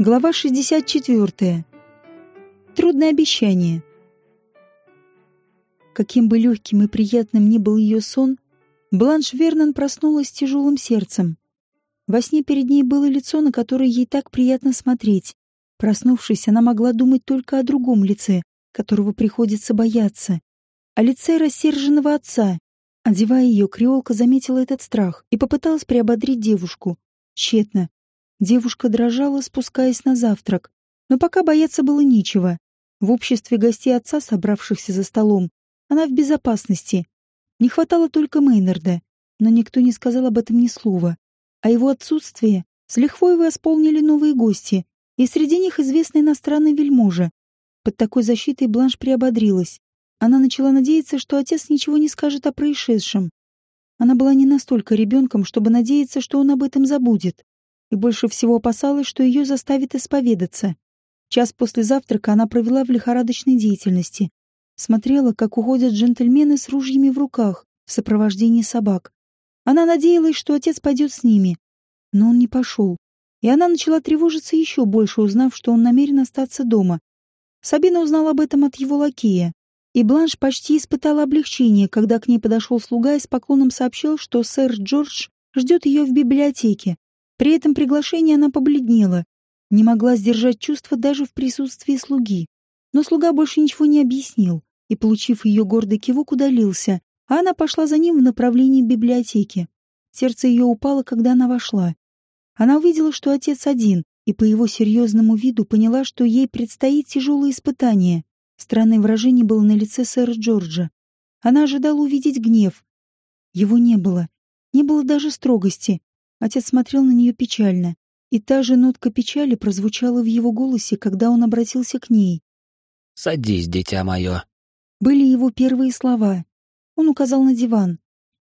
Глава 64. Трудное обещание. Каким бы легким и приятным ни был ее сон, Бланш Вернон проснулась с тяжелым сердцем. Во сне перед ней было лицо, на которое ей так приятно смотреть. Проснувшись, она могла думать только о другом лице, которого приходится бояться. О лице рассерженного отца. Одевая ее, креолка заметила этот страх и попыталась приободрить девушку. Тщетно. Девушка дрожала, спускаясь на завтрак. Но пока бояться было нечего. В обществе гостей отца, собравшихся за столом, она в безопасности. Не хватало только Мейнарда, но никто не сказал об этом ни слова. А его отсутствие с лихвой восполнили новые гости, и среди них известный иностранный вельможа. Под такой защитой Бланш приободрилась. Она начала надеяться, что отец ничего не скажет о происшедшем. Она была не настолько ребенком, чтобы надеяться, что он об этом забудет и больше всего опасалась, что ее заставит исповедаться. Час после завтрака она провела в лихорадочной деятельности. Смотрела, как уходят джентльмены с ружьями в руках в сопровождении собак. Она надеялась, что отец пойдет с ними. Но он не пошел. И она начала тревожиться еще больше, узнав, что он намерен остаться дома. Сабина узнала об этом от его лакея. И Бланш почти испытала облегчение, когда к ней подошел слуга и с поклоном сообщил, что сэр Джордж ждет ее в библиотеке. При этом приглашении она побледнела, не могла сдержать чувства даже в присутствии слуги. Но слуга больше ничего не объяснил и, получив ее гордый кивок, удалился, а она пошла за ним в направлении библиотеки. Сердце ее упало, когда она вошла. Она увидела, что отец один, и по его серьезному виду поняла, что ей предстоит тяжелое испытание. Странное выражение было на лице сэра Джорджа. Она ожидала увидеть гнев. Его не было. Не было даже строгости, Отец смотрел на нее печально, и та же нотка печали прозвучала в его голосе, когда он обратился к ней. «Садись, дитя мое». Были его первые слова. Он указал на диван.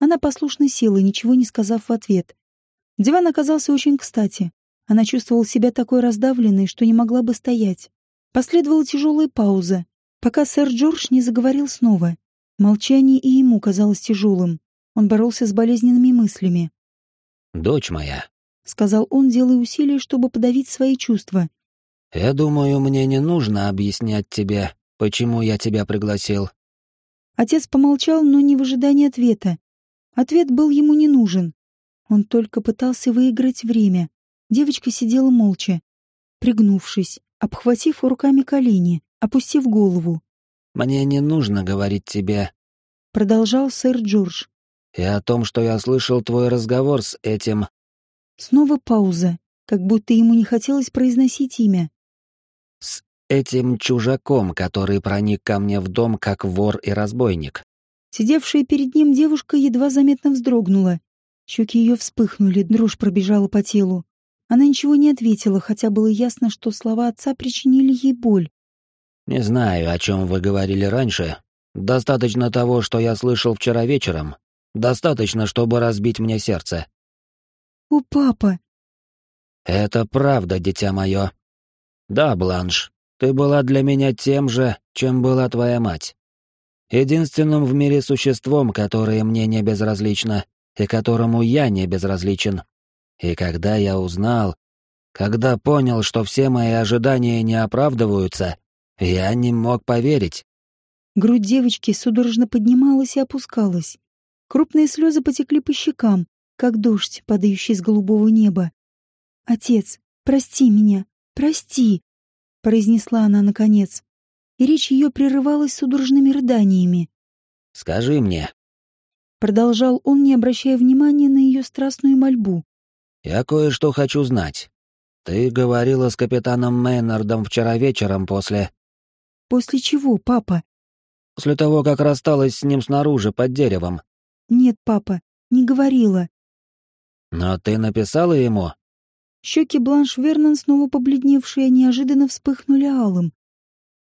Она послушно села, ничего не сказав в ответ. Диван оказался очень кстати. Она чувствовала себя такой раздавленной, что не могла бы стоять. Последовала тяжелая пауза, пока сэр Джордж не заговорил снова. Молчание и ему казалось тяжелым. Он боролся с болезненными мыслями дочь моя», — сказал он, делая усилия, чтобы подавить свои чувства. «Я думаю, мне не нужно объяснять тебе, почему я тебя пригласил». Отец помолчал, но не в ожидании ответа. Ответ был ему не нужен. Он только пытался выиграть время. Девочка сидела молча, пригнувшись, обхватив руками колени, опустив голову. «Мне не нужно говорить тебе», — продолжал сэр Джордж и о том, что я слышал твой разговор с этим...» Снова пауза, как будто ему не хотелось произносить имя. «С этим чужаком, который проник ко мне в дом как вор и разбойник». Сидевшая перед ним девушка едва заметно вздрогнула. Щеки ее вспыхнули, дрожь пробежала по телу. Она ничего не ответила, хотя было ясно, что слова отца причинили ей боль. «Не знаю, о чем вы говорили раньше. Достаточно того, что я слышал вчера вечером, Достаточно, чтобы разбить мне сердце. «О, папа!» «Это правда, дитя мое. Да, Бланш, ты была для меня тем же, чем была твоя мать. Единственным в мире существом, которое мне не безразлично, и которому я не безразличен. И когда я узнал, когда понял, что все мои ожидания не оправдываются, я не мог поверить. Грудь девочки судорожно поднималась и опускалась. Крупные слезы потекли по щекам, как дождь, падающий с голубого неба. «Отец, прости меня, прости!» — произнесла она наконец. И речь ее прерывалась судорожными рыданиями. «Скажи мне», — продолжал он, не обращая внимания на ее страстную мольбу. «Я кое-что хочу знать. Ты говорила с капитаном Мейнардом вчера вечером после...» «После чего, папа?» «После того, как рассталась с ним снаружи, под деревом. «Нет, папа, не говорила». «Но ты написала ему?» Щеки Бланш Вернон, снова побледневшие, неожиданно вспыхнули алым.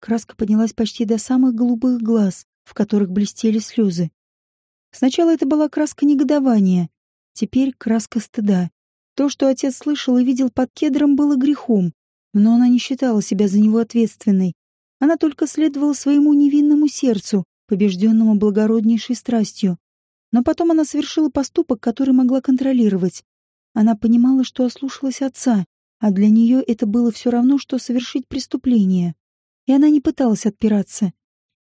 Краска поднялась почти до самых голубых глаз, в которых блестели слезы. Сначала это была краска негодования, теперь краска стыда. То, что отец слышал и видел под кедром, было грехом, но она не считала себя за него ответственной. Она только следовала своему невинному сердцу, побежденному благороднейшей страстью. Но потом она совершила поступок, который могла контролировать. Она понимала, что ослушалась отца, а для нее это было все равно, что совершить преступление. И она не пыталась отпираться.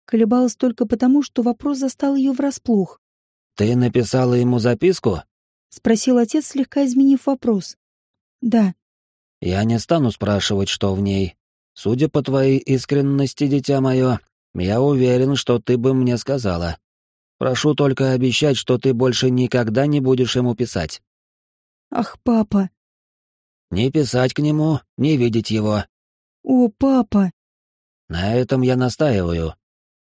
Колебалась только потому, что вопрос застал ее врасплох. «Ты написала ему записку?» — спросил отец, слегка изменив вопрос. «Да». «Я не стану спрашивать, что в ней. Судя по твоей искренности, дитя мое, я уверен, что ты бы мне сказала. Прошу только обещать, что ты больше никогда не будешь ему писать». «Ах, папа!» «Не писать к нему, не видеть его». «О, папа!» «На этом я настаиваю.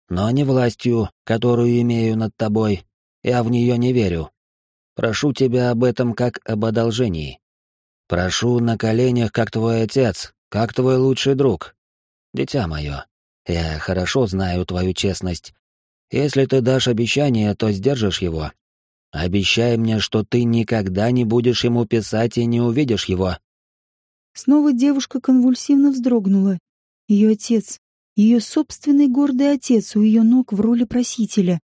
Но не властью, которую имею над тобой. Я в нее не верю. Прошу тебя об этом как об одолжении. Прошу на коленях, как твой отец, как твой лучший друг. Дитя мое, я хорошо знаю твою честность. Если ты дашь обещание, то сдержишь его. Обещай мне, что ты никогда не будешь ему писать и не увидишь его». Снова девушка конвульсивно вздрогнула. Ее отец, ее собственный гордый отец у ее ног в роли просителя.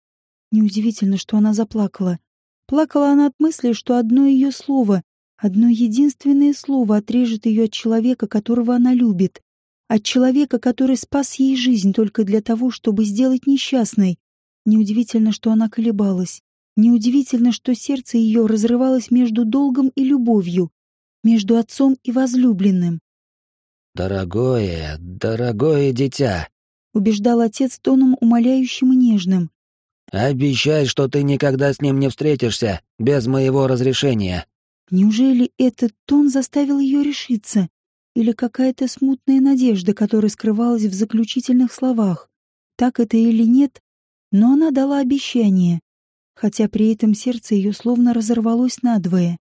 Неудивительно, что она заплакала. Плакала она от мысли, что одно ее слово, одно единственное слово отрежет ее от человека, которого она любит. От человека, который спас ей жизнь только для того, чтобы сделать несчастной. Неудивительно, что она колебалась. Неудивительно, что сердце ее разрывалось между долгом и любовью, между отцом и возлюбленным. «Дорогое, дорогое дитя», — убеждал отец тоном умоляющим и нежным. «Обещай, что ты никогда с ним не встретишься без моего разрешения». Неужели этот тон заставил ее решиться? Или какая-то смутная надежда, которая скрывалась в заключительных словах? Так это или нет, но она дала обещание, хотя при этом сердце ее словно разорвалось надвое.